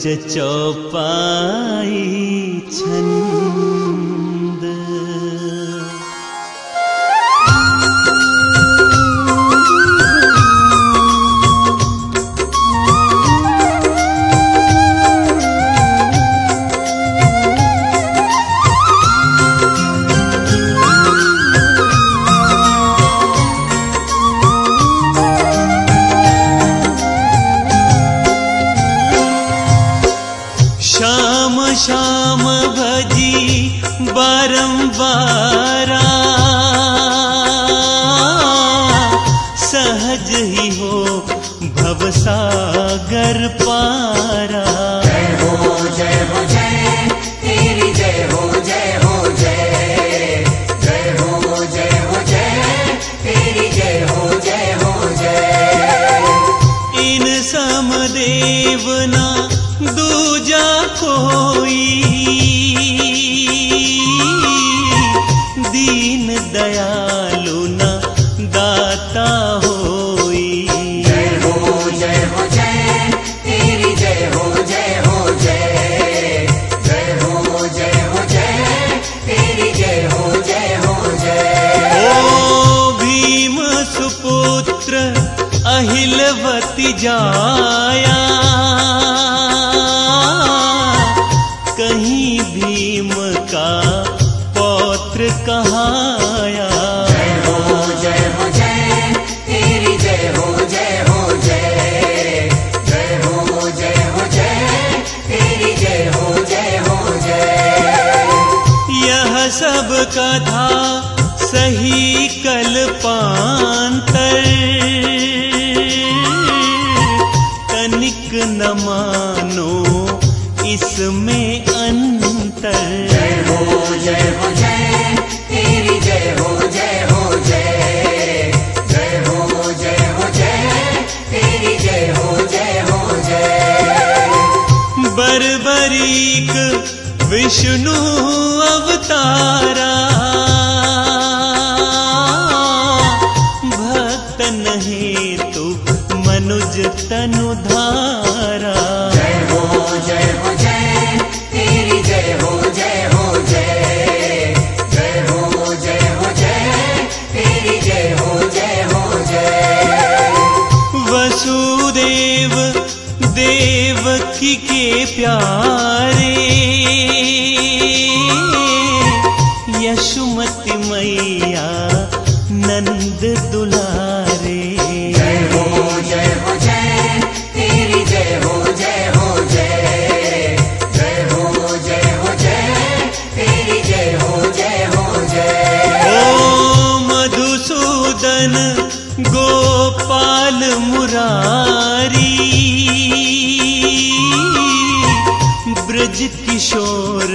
चौपाई छन् बारंबार सबका था सही कल पानिक तनिक न मानो इसमें विष्णु अवतारा। भक्त नहीं तू मनुज तनु धारा। जय हो जय हो जय। तेरी जय हो जय हो जय। जय हो जय हो जय। तेरी जय हो जय हो जय। वसुदेव देव की के प्यार। किशोर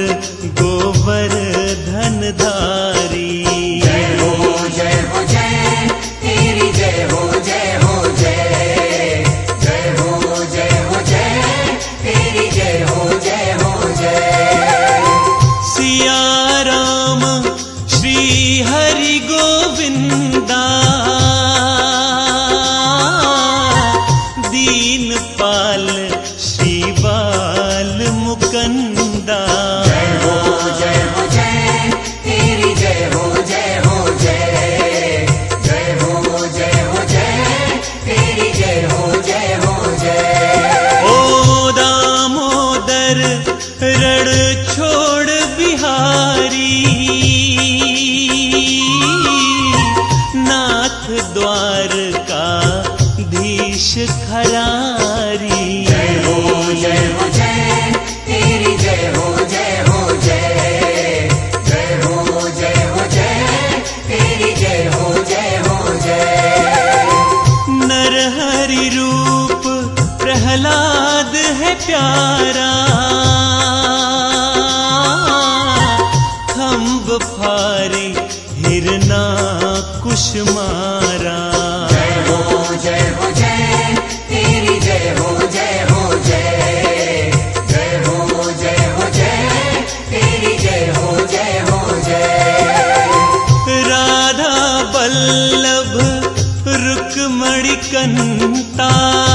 कन्ता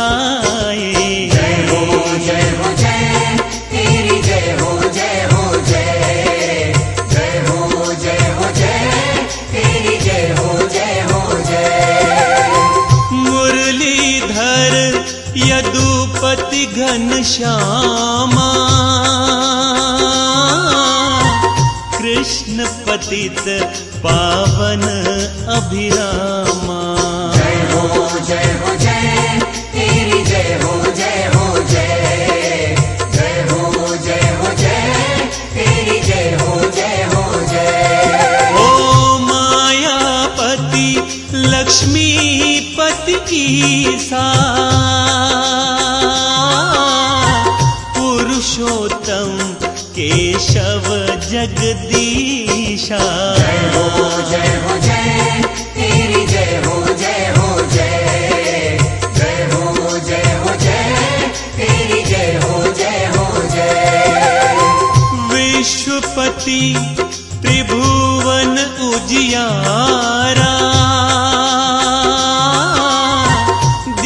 बधाई मुरलीधर यदुपति घन श्यामा कृष्ण पतित पावन अभिरामा जय हो जय हो जय सा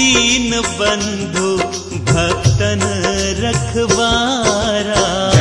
दीन बंधु भक्तन रखवारा।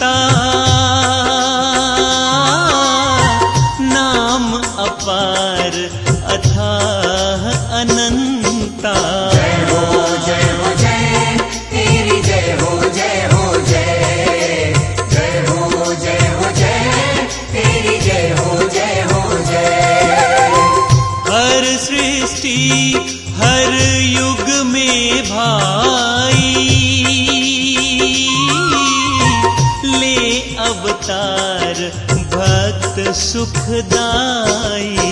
होता सुखदाई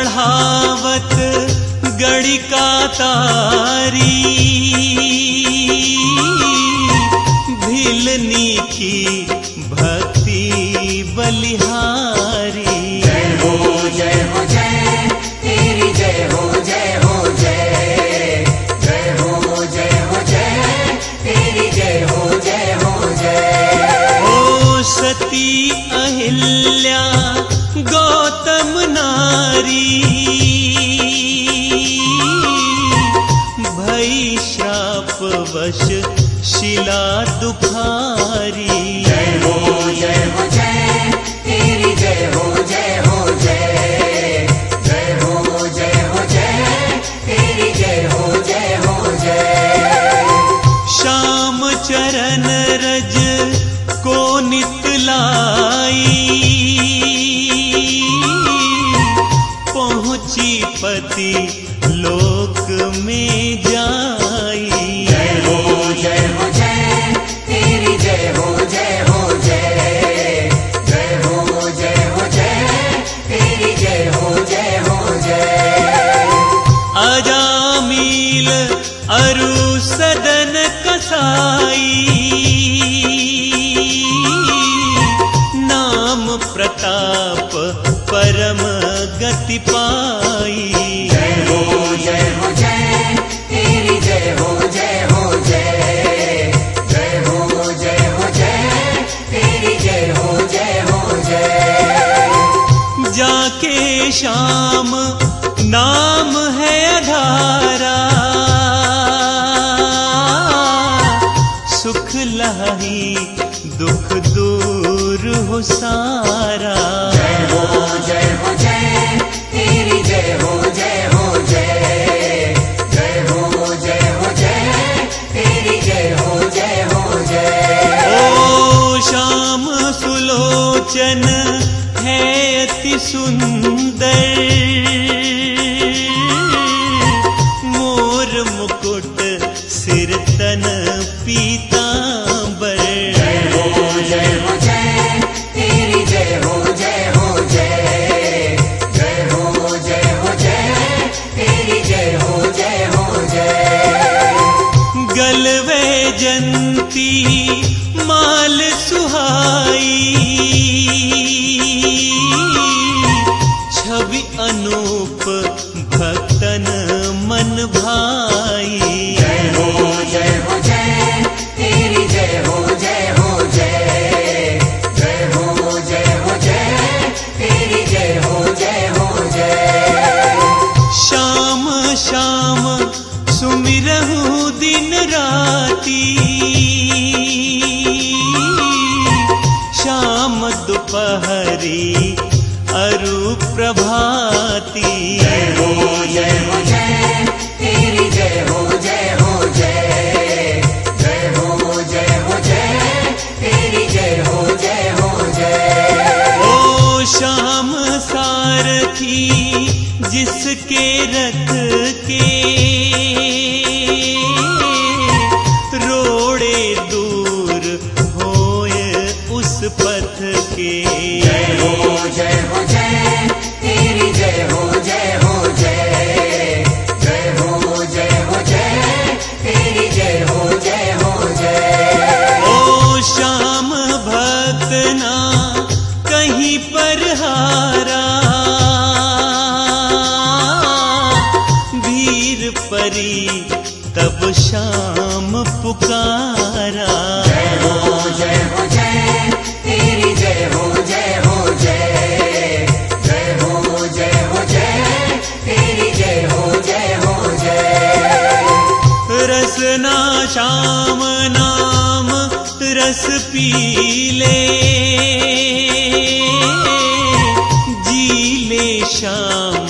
चढ़ावत गणिका तारी। शिला दुखा लही दुख दूर हो सारा। जय हो जय हो जय तेरी जय हो जय हो जय। जय हो जय हो जय तेरी जय हो जय हो जय। ओ श्याम सुलोचन है अति सुंदर। आरती शाम दोपहरी अरु प्रभाती जय हो जय हो जय तेरी जय हो जय हो जय। जय हो जय हो जय तेरी जय हो जय हो जय। ओ शाम सारथी जिसके रथ रसना श्याम नाम रस पीले। जीले श्याम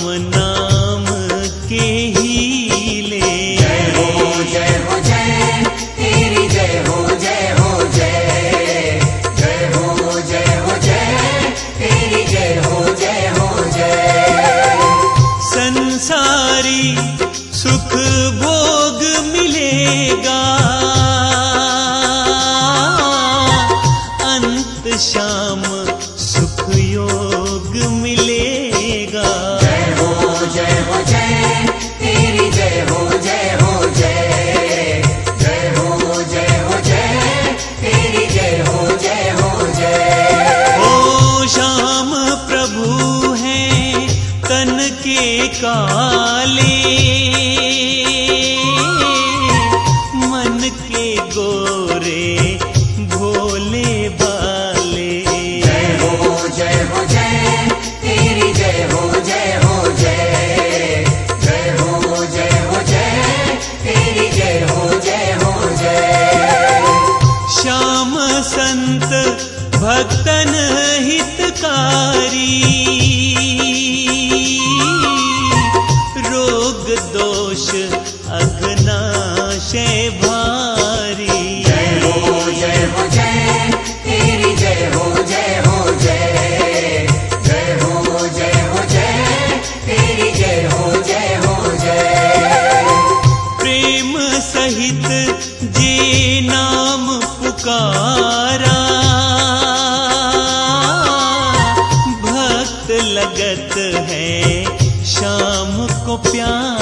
को प्यारा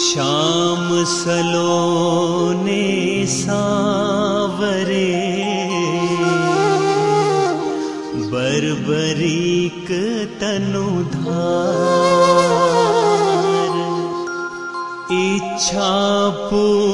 श्याम सलोने सावरे बरबरीक तनुधार इच्छा पूरन